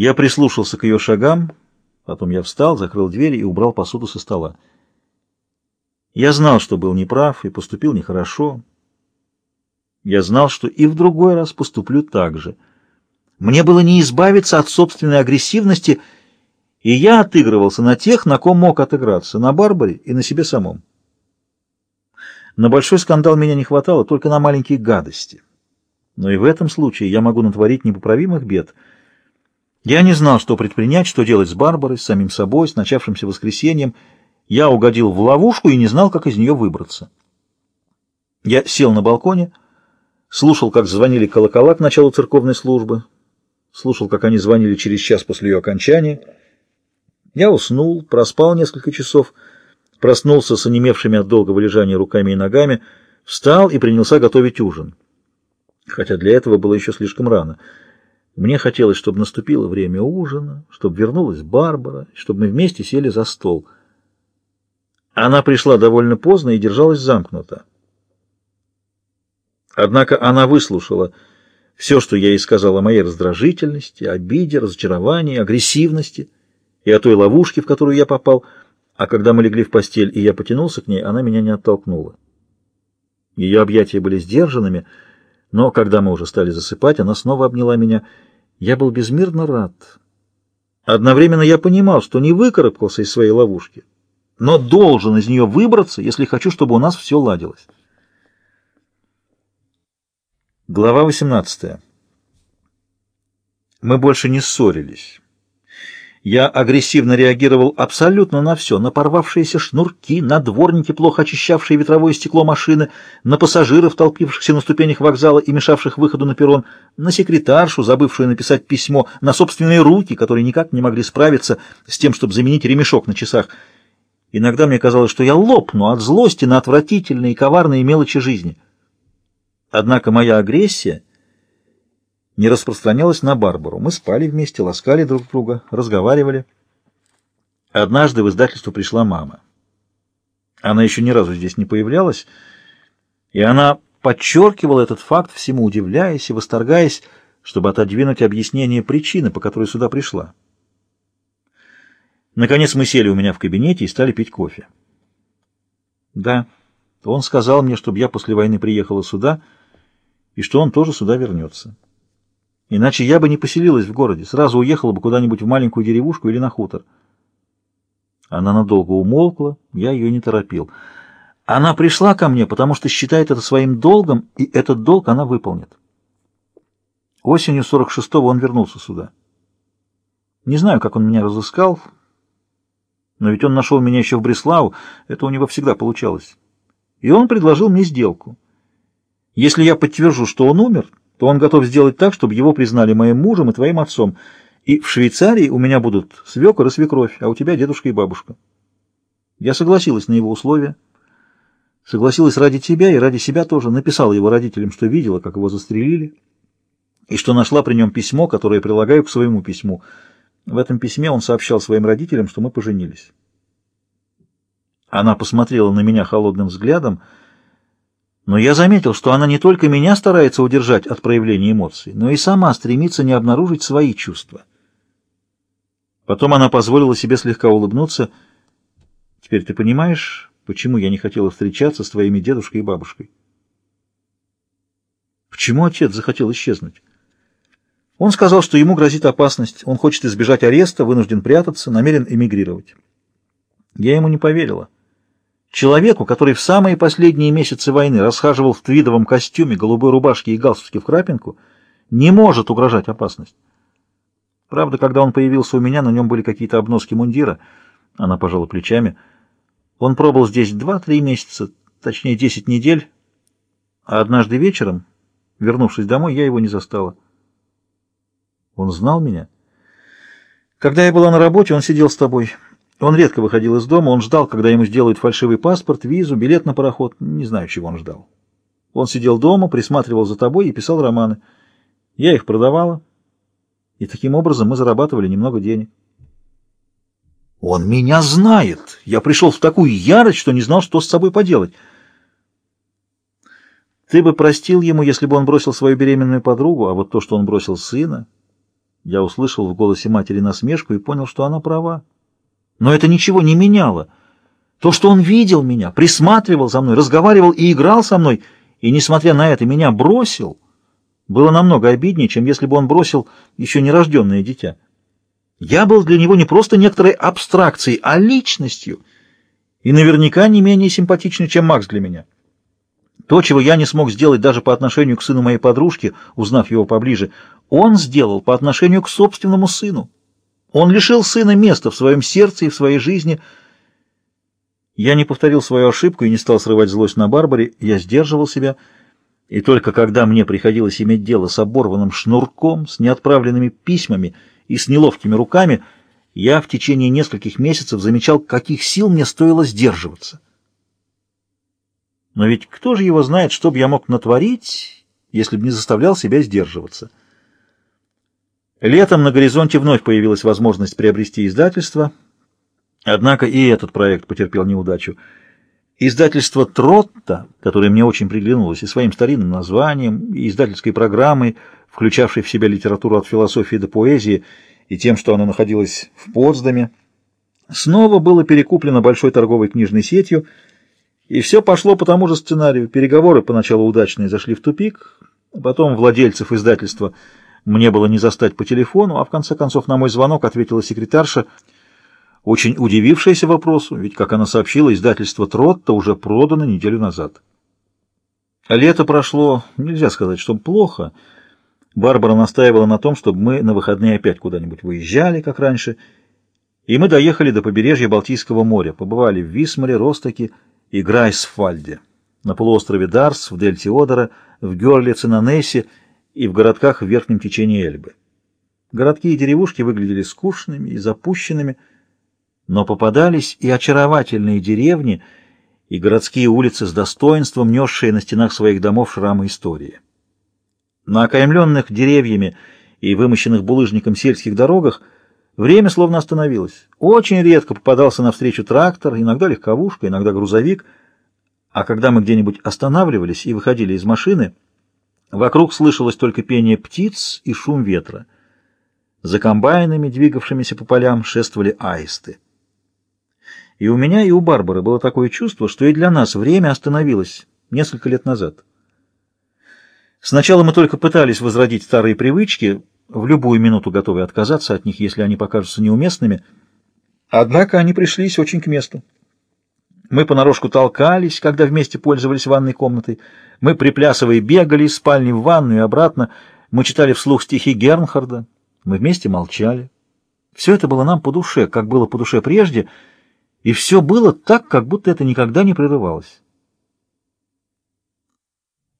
Я прислушался к ее шагам, потом я встал, закрыл дверь и убрал посуду со стола. Я знал, что был неправ и поступил нехорошо. Я знал, что и в другой раз поступлю так же. Мне было не избавиться от собственной агрессивности, и я отыгрывался на тех, на ком мог отыграться, на Барбаре и на себе самом. На большой скандал меня не хватало, только на маленькие гадости. Но и в этом случае я могу натворить непоправимых бед. Я не знал, что предпринять, что делать с Барбарой, с самим собой, с начавшимся воскресеньем. Я угодил в ловушку и не знал, как из нее выбраться. Я сел на балконе, слушал, как звонили колокола к началу церковной службы, слушал, как они звонили через час после ее окончания. Я уснул, проспал несколько часов, проснулся с онемевшими от долгого лежания руками и ногами, встал и принялся готовить ужин. Хотя для этого было еще слишком рано. Мне хотелось, чтобы наступило время ужина, чтобы вернулась Барбара, чтобы мы вместе сели за стол. Она пришла довольно поздно и держалась замкнуто. Однако она выслушала все, что я ей сказал о моей раздражительности, обиде, разочаровании, агрессивности и о той ловушке, в которую я попал, а когда мы легли в постель и я потянулся к ней, она меня не оттолкнула. Ее объятия были сдержанными, но когда мы уже стали засыпать, она снова обняла меня. Я был безмерно рад. Одновременно я понимал, что не выкарабкался из своей ловушки, но должен из нее выбраться, если хочу, чтобы у нас все ладилось. Глава 18. Мы больше не ссорились. Я агрессивно реагировал абсолютно на все, на порвавшиеся шнурки, на дворники, плохо очищавшие ветровое стекло машины, на пассажиров, толпившихся на ступенях вокзала и мешавших выходу на перрон, на секретаршу, забывшую написать письмо, на собственные руки, которые никак не могли справиться с тем, чтобы заменить ремешок на часах. Иногда мне казалось, что я лопну от злости на отвратительные и коварные мелочи жизни. Однако моя агрессия не распространялась на Барбару. Мы спали вместе, ласкали друг друга, разговаривали. Однажды в издательство пришла мама. Она еще ни разу здесь не появлялась, и она подчеркивала этот факт, всему удивляясь и восторгаясь, чтобы отодвинуть объяснение причины, по которой сюда пришла. Наконец мы сели у меня в кабинете и стали пить кофе. Да, он сказал мне, чтобы я после войны приехала сюда, и что он тоже сюда вернется. Иначе я бы не поселилась в городе, сразу уехала бы куда-нибудь в маленькую деревушку или на хутор. Она надолго умолкла, я ее не торопил. Она пришла ко мне, потому что считает это своим долгом, и этот долг она выполнит. Осенью 46-го он вернулся сюда. Не знаю, как он меня разыскал, но ведь он нашел меня еще в Бреслау, это у него всегда получалось. И он предложил мне сделку. Если я подтвержу, что он умер, то он готов сделать так, чтобы его признали моим мужем и твоим отцом. И в Швейцарии у меня будут свекор и свекровь, а у тебя дедушка и бабушка. Я согласилась на его условия. Согласилась ради тебя и ради себя тоже. Написала его родителям, что видела, как его застрелили, и что нашла при нем письмо, которое прилагаю к своему письму. В этом письме он сообщал своим родителям, что мы поженились. Она посмотрела на меня холодным взглядом, но я заметил, что она не только меня старается удержать от проявления эмоций, но и сама стремится не обнаружить свои чувства. Потом она позволила себе слегка улыбнуться. «Теперь ты понимаешь, почему я не хотела встречаться с твоими дедушкой и бабушкой?» «Почему отец захотел исчезнуть?» Он сказал, что ему грозит опасность, он хочет избежать ареста, вынужден прятаться, намерен эмигрировать. Я ему не поверила. Человеку, который в самые последние месяцы войны расхаживал в твидовом костюме, голубой рубашке и галстуке в крапинку, не может угрожать опасность. Правда, когда он появился у меня, на нем были какие-то обноски мундира. Она пожала плечами. Он пробыл здесь два-три месяца, точнее десять недель, а однажды вечером, вернувшись домой, я его не застала. Он знал меня? Когда я была на работе, он сидел с тобой. Он редко выходил из дома, он ждал, когда ему сделают фальшивый паспорт, визу, билет на пароход. Не знаю, чего он ждал. Он сидел дома, присматривал за тобой и писал романы. Я их продавала, и таким образом мы зарабатывали немного денег. Он меня знает. Я пришел в такую ярость, что не знал, что с собой поделать. Ты бы простил ему, если бы он бросил свою беременную подругу, а вот то, что он бросил сына... Я услышал в голосе матери насмешку и понял, что она права. Но это ничего не меняло. То, что он видел меня, присматривал за мной, разговаривал и играл со мной, и, несмотря на это, меня бросил, было намного обиднее, чем если бы он бросил еще нерожденное дитя. Я был для него не просто некоторой абстракцией, а личностью, и наверняка не менее симпатичной, чем Макс для меня. То, чего я не смог сделать даже по отношению к сыну моей подружки, узнав его поближе, он сделал по отношению к собственному сыну. Он лишил сына места в своем сердце и в своей жизни. Я не повторил свою ошибку и не стал срывать злость на Барбаре, я сдерживал себя, и только когда мне приходилось иметь дело с оборванным шнурком, с неотправленными письмами и с неловкими руками, я в течение нескольких месяцев замечал, каких сил мне стоило сдерживаться. Но ведь кто же его знает, что бы я мог натворить, если бы не заставлял себя сдерживаться? Летом на горизонте вновь появилась возможность приобрести издательство, однако и этот проект потерпел неудачу. Издательство «Тротта», которое мне очень приглянулось и своим старинным названием, и издательской программой, включавшей в себя литературу от философии до поэзии, и тем, что оно находилось в Потсдаме, снова было перекуплено большой торговой книжной сетью – и все пошло по тому же сценарию. Переговоры поначалу удачные зашли в тупик, потом владельцев издательства мне было не застать по телефону, а в конце концов на мой звонок ответила секретарша, очень удивившаяся вопросу, ведь, как она сообщила, издательство Тротта уже продано неделю назад. Лето прошло, нельзя сказать, что плохо. Барбара настаивала на том, чтобы мы на выходные опять куда-нибудь выезжали, как раньше, и мы доехали до побережья Балтийского моря, побывали в Висмаре, Ростоке, и Грайсфальде, на полуострове Дарс, в дельте Одера, в Герлице на Нессе и в городках в верхнем течении Эльбы. Городки и деревушки выглядели скучными и запущенными, но попадались и очаровательные деревни, и городские улицы с достоинством, несшие на стенах своих домов шрамы истории. На окаймленных деревьями и вымощенных булыжником сельских дорогах Время словно остановилось. Очень редко попадался навстречу трактор, иногда легковушка, иногда грузовик. А когда мы где-нибудь останавливались и выходили из машины, вокруг слышалось только пение птиц и шум ветра. За комбайнами, двигавшимися по полям, шествовали аисты. И у меня, и у Барбары было такое чувство, что и для нас время остановилось несколько лет назад. Сначала мы только пытались возродить старые привычки, в любую минуту готовы отказаться от них, если они покажутся неуместными. Однако они пришлись очень к месту. Мы понарошку толкались, когда вместе пользовались ванной комнатой. Мы, приплясывая, бегали из спальни в ванну и обратно. Мы читали вслух стихи Гернхарда. Мы вместе молчали. Все это было нам по душе, как было по душе прежде, и все было так, как будто это никогда не прерывалось.